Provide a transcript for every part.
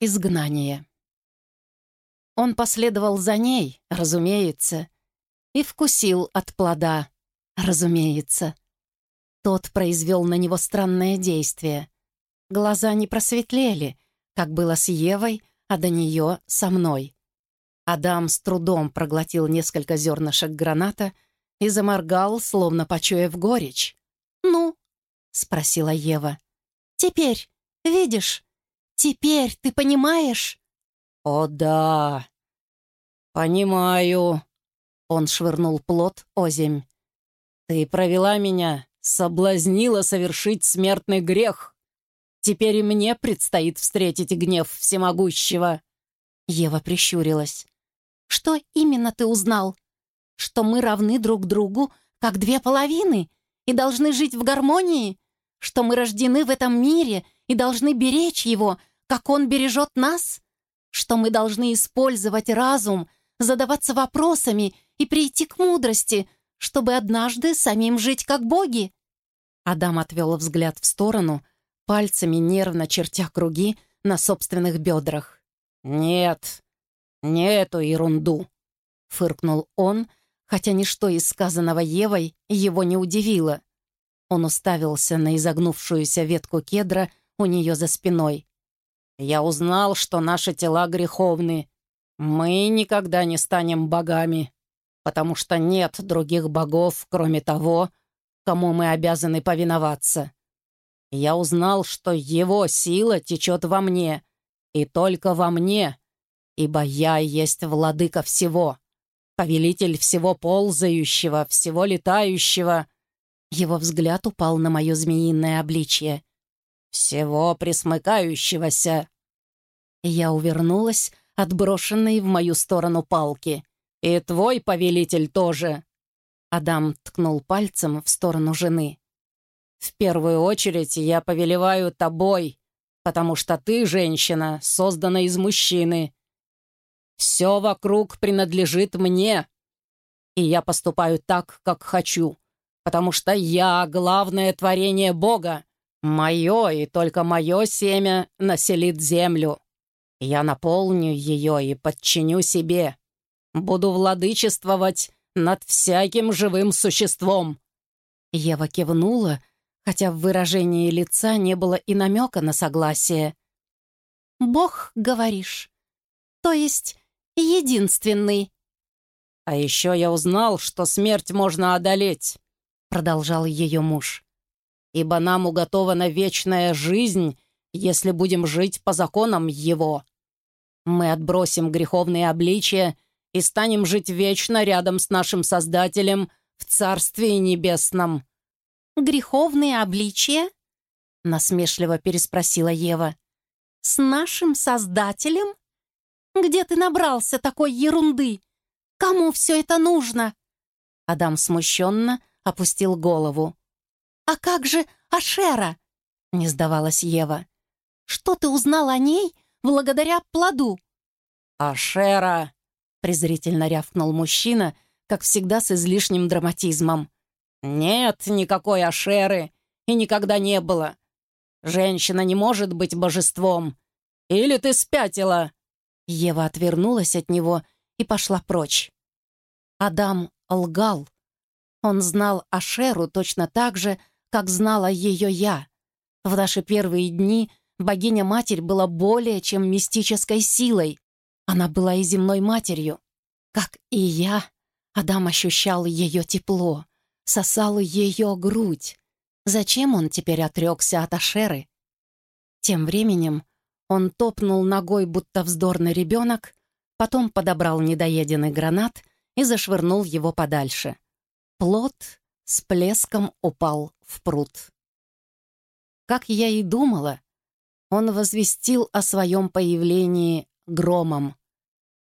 изгнание. Он последовал за ней, разумеется, и вкусил от плода, разумеется. Тот произвел на него странное действие. Глаза не просветлели, как было с Евой, а до нее со мной. Адам с трудом проглотил несколько зернышек граната и заморгал, словно почуяв горечь. «Ну?» — спросила Ева. «Теперь, видишь? Теперь ты понимаешь?» «О да, понимаю», — он швырнул плод озимь. «Ты провела меня, соблазнила совершить смертный грех. Теперь и мне предстоит встретить гнев всемогущего». Ева прищурилась. «Что именно ты узнал? Что мы равны друг другу, как две половины, и должны жить в гармонии? Что мы рождены в этом мире и должны беречь его, как он бережет нас? Что мы должны использовать разум, задаваться вопросами и прийти к мудрости, чтобы однажды самим жить как боги?» Адам отвел взгляд в сторону, пальцами нервно чертя круги на собственных бедрах. «Нет, не эту ерунду», — фыркнул он, хотя ничто из сказанного Евой его не удивило. Он уставился на изогнувшуюся ветку кедра у нее за спиной. «Я узнал, что наши тела греховны. Мы никогда не станем богами, потому что нет других богов, кроме того, кому мы обязаны повиноваться. Я узнал, что его сила течет во мне, и только во мне, ибо я есть владыка всего, повелитель всего ползающего, всего летающего». Его взгляд упал на мое змеиное обличье. «Всего присмыкающегося!» Я увернулась от брошенной в мою сторону палки. «И твой повелитель тоже!» Адам ткнул пальцем в сторону жены. «В первую очередь я повелеваю тобой, потому что ты, женщина, создана из мужчины. Все вокруг принадлежит мне, и я поступаю так, как хочу, потому что я главное творение Бога. Мое и только мое семя населит землю. Я наполню ее и подчиню себе. Буду владычествовать над всяким живым существом». Ева кивнула, хотя в выражении лица не было и намека на согласие. «Бог, говоришь? То есть единственный?» «А еще я узнал, что смерть можно одолеть», — продолжал ее муж. «Ибо нам уготована вечная жизнь, если будем жить по законам Его. Мы отбросим греховные обличия и станем жить вечно рядом с нашим Создателем в Царстве Небесном». «Греховные обличия?» — насмешливо переспросила Ева. «С нашим Создателем? Где ты набрался такой ерунды? Кому все это нужно?» Адам смущенно опустил голову. «А как же Ашера?» — не сдавалась Ева. «Что ты узнал о ней благодаря плоду?» «Ашера!» — презрительно рявкнул мужчина, как всегда с излишним драматизмом. «Нет никакой Ашеры и никогда не было. Женщина не может быть божеством. Или ты спятила?» Ева отвернулась от него и пошла прочь. Адам лгал. Он знал Ашеру точно так же, как знала ее я. В наши первые дни богиня-матерь была более чем мистической силой. Она была и земной матерью. Как и я, Адам ощущал ее тепло, сосал ее грудь. Зачем он теперь отрекся от Ашеры? Тем временем он топнул ногой, будто вздорный ребенок, потом подобрал недоеденный гранат и зашвырнул его подальше. Плод с плеском упал в пруд. Как я и думала, он возвестил о своем появлении громом.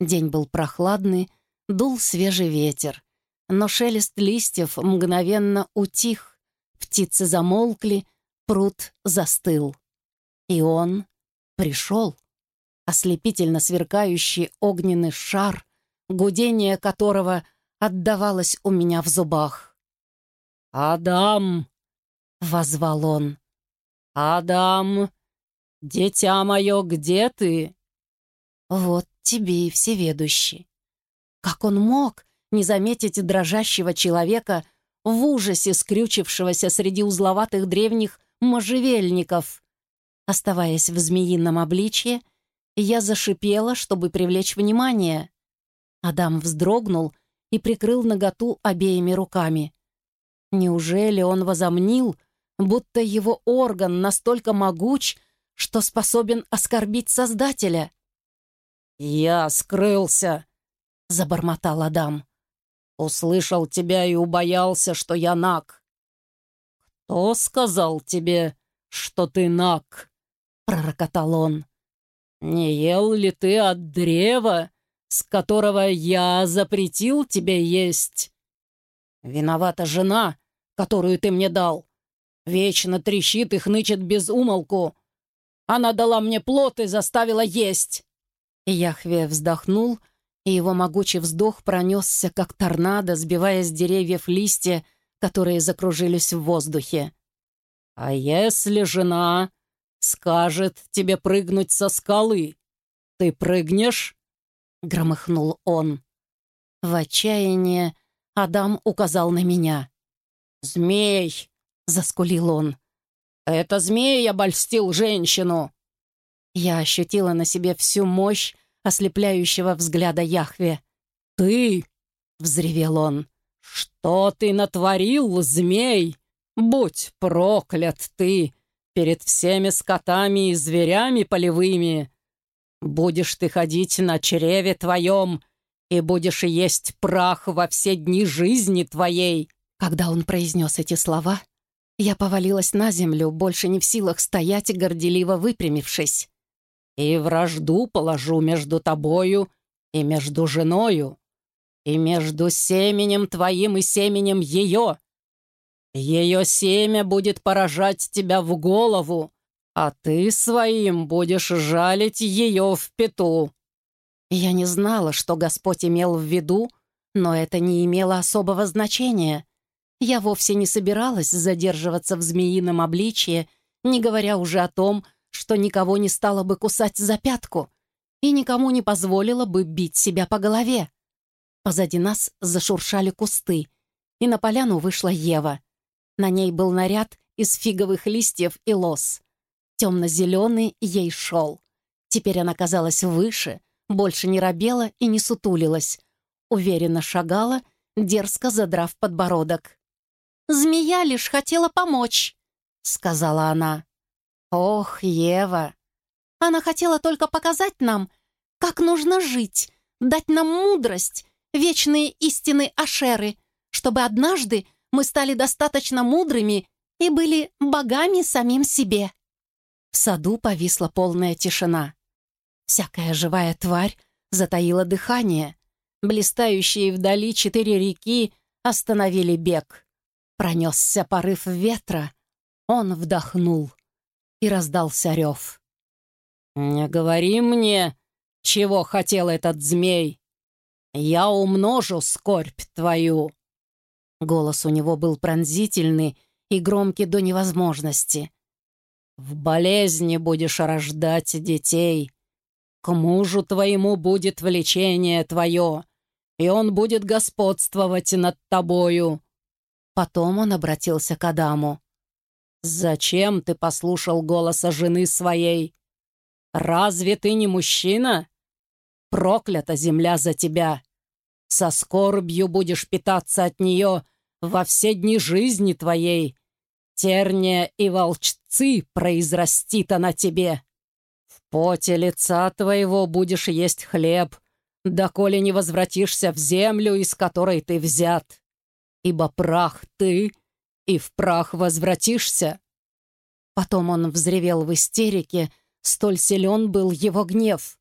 День был прохладный, дул свежий ветер, но шелест листьев мгновенно утих, птицы замолкли, пруд застыл. И он пришел, ослепительно сверкающий огненный шар, гудение которого отдавалось у меня в зубах. «Адам!» — возвал он. «Адам, дитя мое, где ты? Вот тебе и всеведущий. Как он мог не заметить дрожащего человека в ужасе скрючившегося среди узловатых древних можжевельников? Оставаясь в змеином обличье, я зашипела, чтобы привлечь внимание. Адам вздрогнул и прикрыл наготу обеими руками. Неужели он возомнил, будто его орган настолько могуч, что способен оскорбить Создателя? «Я скрылся», — забормотал Адам. «Услышал тебя и убоялся, что я наг». «Кто сказал тебе, что ты наг?» — пророкотал он. «Не ел ли ты от древа, с которого я запретил тебе есть?» «Виновата жена, которую ты мне дал. Вечно трещит и хнычет без умолку. Она дала мне плод и заставила есть». Яхве вздохнул, и его могучий вздох пронесся, как торнадо, сбивая с деревьев листья, которые закружились в воздухе. «А если жена скажет тебе прыгнуть со скалы, ты прыгнешь?» — громыхнул он. В отчаянии Адам указал на меня. «Змей!» — заскулил он. «Это змей обольстил женщину!» Я ощутила на себе всю мощь ослепляющего взгляда Яхве. «Ты!» — взревел он. «Что ты натворил, змей? Будь проклят ты перед всеми скотами и зверями полевыми! Будешь ты ходить на чреве твоем, и будешь есть прах во все дни жизни твоей!» Когда он произнес эти слова, я повалилась на землю, больше не в силах стоять, горделиво выпрямившись и вражду положу между тобою и между женою, и между семенем твоим и семенем ее. Ее семя будет поражать тебя в голову, а ты своим будешь жалить ее в пету». Я не знала, что Господь имел в виду, но это не имело особого значения. Я вовсе не собиралась задерживаться в змеином обличье, не говоря уже о том, что никого не стала бы кусать за пятку и никому не позволила бы бить себя по голове. Позади нас зашуршали кусты, и на поляну вышла Ева. На ней был наряд из фиговых листьев и лос. Темно-зеленый ей шел. Теперь она казалась выше, больше не робела и не сутулилась. Уверенно шагала, дерзко задрав подбородок. «Змея лишь хотела помочь», — сказала она. Ох, Ева! Она хотела только показать нам, как нужно жить, дать нам мудрость, вечные истины Ашеры, чтобы однажды мы стали достаточно мудрыми и были богами самим себе. Саду повисла полная тишина. Всякая живая тварь затаила дыхание. Блистающие вдали четыре реки остановили бег. Пронесся порыв ветра. Он вдохнул и раздался рев. «Не говори мне, чего хотел этот змей. Я умножу скорбь твою». Голос у него был пронзительный и громкий до невозможности. «В болезни будешь рождать детей. К мужу твоему будет влечение твое, и он будет господствовать над тобою». Потом он обратился к Адаму. «Зачем ты послушал голоса жены своей? Разве ты не мужчина? Проклята земля за тебя. Со скорбью будешь питаться от нее во все дни жизни твоей. Терния и волчцы произрастит она тебе. В поте лица твоего будешь есть хлеб, доколе не возвратишься в землю, из которой ты взят. Ибо прах ты — и в прах возвратишься». Потом он взревел в истерике, столь силен был его гнев.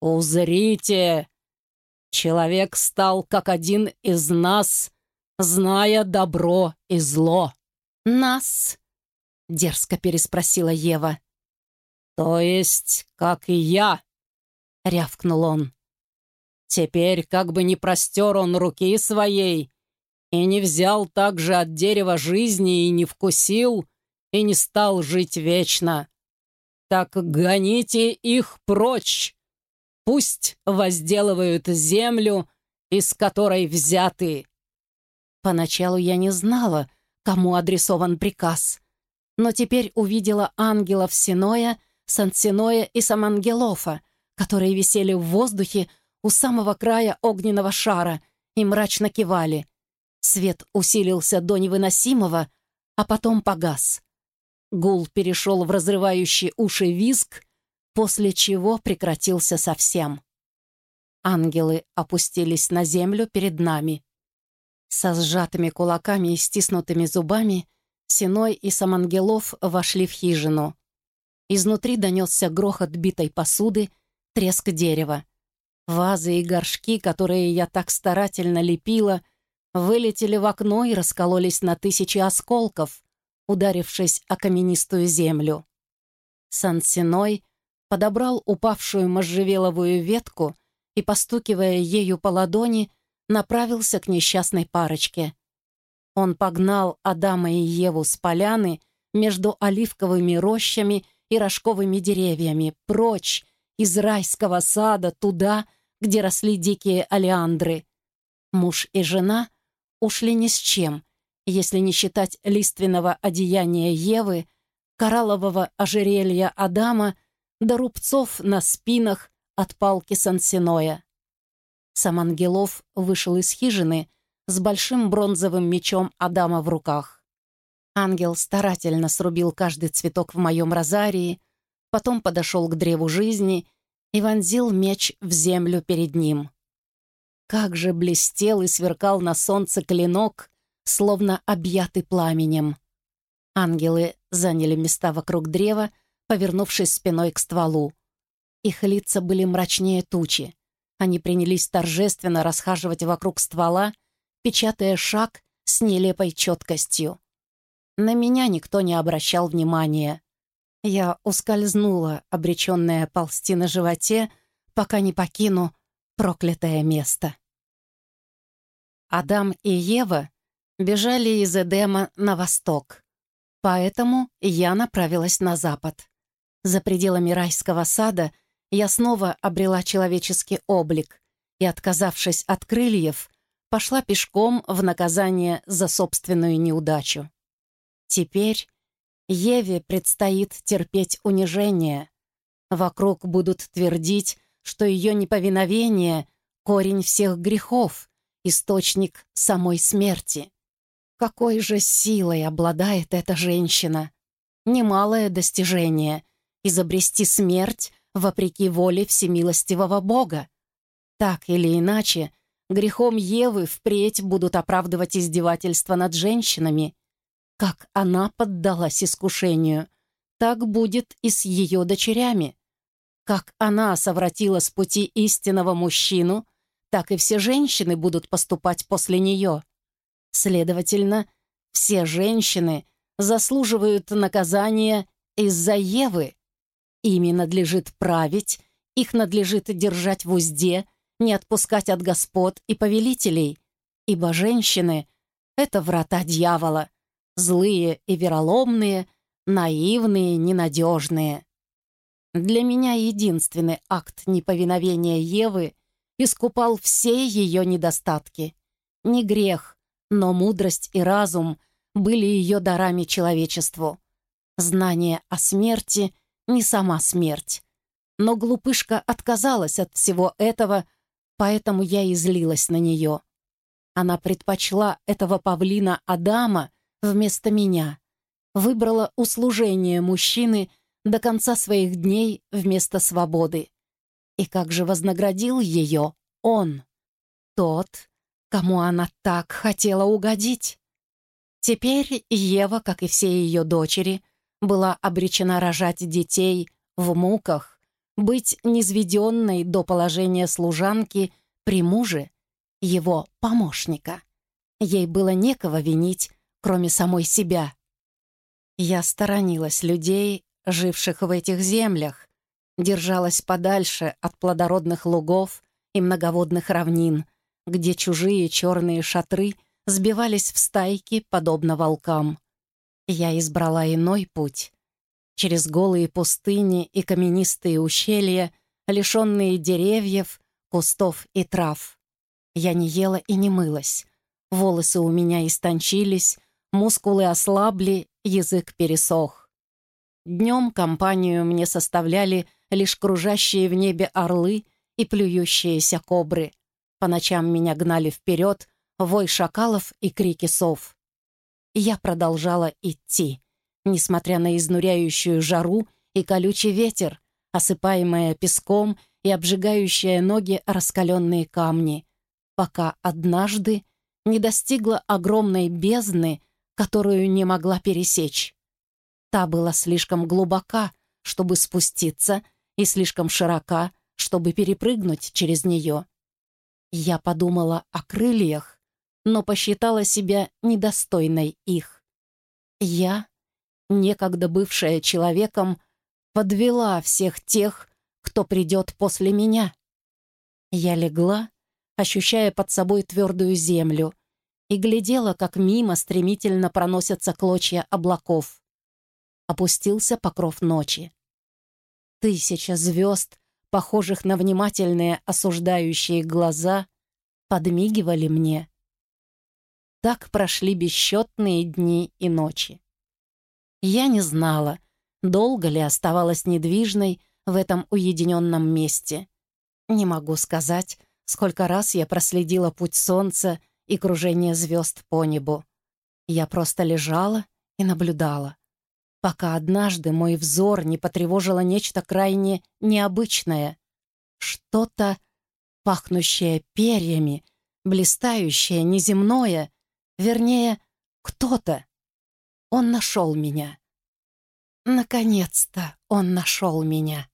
«Узрите! Человек стал как один из нас, зная добро и зло». «Нас?» — дерзко переспросила Ева. «То есть, как и я?» — рявкнул он. «Теперь как бы не простер он руки своей, и не взял также от дерева жизни и не вкусил, и не стал жить вечно. Так гоните их прочь, Пусть возделывают землю, из которой взяты». Поначалу я не знала, кому адресован приказ, но теперь увидела ангелов Синоя, Сансиноя и Самангелофа, которые висели в воздухе у самого края огненного шара и мрачно кивали. Свет усилился до невыносимого, а потом погас. Гул перешел в разрывающий уши визг, после чего прекратился совсем. Ангелы опустились на землю перед нами. Со сжатыми кулаками и стиснутыми зубами Синой и Самангелов вошли в хижину. Изнутри донесся грохот битой посуды, треск дерева. Вазы и горшки, которые я так старательно лепила, вылетели в окно и раскололись на тысячи осколков, ударившись о каменистую землю. Сан-Синой подобрал упавшую можжевеловую ветку и, постукивая ею по ладони, направился к несчастной парочке. Он погнал Адама и Еву с поляны между оливковыми рощами и рожковыми деревьями, прочь из райского сада туда, где росли дикие алиандры. Муж и жена ушли ни с чем, если не считать лиственного одеяния Евы, кораллового ожерелья Адама до рубцов на спинах от палки Сансиноя. Сам Ангелов вышел из хижины с большим бронзовым мечом Адама в руках. Ангел старательно срубил каждый цветок в моем розарии, потом подошел к древу жизни и вонзил меч в землю перед ним. Как же блестел и сверкал на солнце клинок, словно объятый пламенем. Ангелы заняли места вокруг древа, повернувшись спиной к стволу. Их лица были мрачнее тучи. Они принялись торжественно расхаживать вокруг ствола, печатая шаг с нелепой четкостью. На меня никто не обращал внимания. Я ускользнула, обреченная ползти на животе, пока не покину проклятое место. Адам и Ева бежали из Эдема на восток, поэтому я направилась на запад. За пределами райского сада я снова обрела человеческий облик и, отказавшись от крыльев, пошла пешком в наказание за собственную неудачу. Теперь Еве предстоит терпеть унижение. Вокруг будут твердить, что ее неповиновение — корень всех грехов, источник самой смерти. Какой же силой обладает эта женщина? Немалое достижение — изобрести смерть вопреки воле всемилостивого Бога. Так или иначе, грехом Евы впредь будут оправдывать издевательства над женщинами — как она поддалась искушению, так будет и с ее дочерями. Как она совратила с пути истинного мужчину, так и все женщины будут поступать после нее. Следовательно, все женщины заслуживают наказания из-за Евы. Ими надлежит править, их надлежит держать в узде, не отпускать от господ и повелителей, ибо женщины — это врата дьявола — злые и вероломные, наивные, ненадежные. Для меня единственный акт неповиновения Евы искупал все ее недостатки. Не грех, но мудрость и разум были ее дарами человечеству. Знание о смерти — не сама смерть. Но глупышка отказалась от всего этого, поэтому я излилась на нее. Она предпочла этого павлина Адама вместо меня. Выбрала услужение мужчины до конца своих дней вместо свободы. И как же вознаградил ее он, тот, кому она так хотела угодить? Теперь Ева, как и все ее дочери, была обречена рожать детей в муках, быть низведенной до положения служанки при муже, его помощника. Ей было некого винить кроме самой себя. Я сторонилась людей, живших в этих землях, держалась подальше от плодородных лугов и многоводных равнин, где чужие черные шатры сбивались в стайки, подобно волкам. Я избрала иной путь. Через голые пустыни и каменистые ущелья, лишенные деревьев, кустов и трав. Я не ела и не мылась. Волосы у меня истончились, мускулы ослабли, язык пересох. Днем компанию мне составляли лишь кружащие в небе орлы и плюющиеся кобры. По ночам меня гнали вперед вой шакалов и крики сов. Я продолжала идти, несмотря на изнуряющую жару и колючий ветер, осыпаемая песком и обжигающие ноги раскаленные камни, пока однажды не достигла огромной бездны, которую не могла пересечь. Та была слишком глубока, чтобы спуститься, и слишком широка, чтобы перепрыгнуть через нее. Я подумала о крыльях, но посчитала себя недостойной их. Я, некогда бывшая человеком, подвела всех тех, кто придет после меня. Я легла, ощущая под собой твердую землю, и глядела, как мимо стремительно проносятся клочья облаков. Опустился покров ночи. Тысяча звезд, похожих на внимательные осуждающие глаза, подмигивали мне. Так прошли бесчетные дни и ночи. Я не знала, долго ли оставалась недвижной в этом уединенном месте. Не могу сказать, сколько раз я проследила путь солнца и кружение звезд по небу. Я просто лежала и наблюдала, пока однажды мой взор не потревожило нечто крайне необычное. Что-то, пахнущее перьями, блистающее, неземное, вернее, кто-то. Он нашел меня. Наконец-то он нашел меня.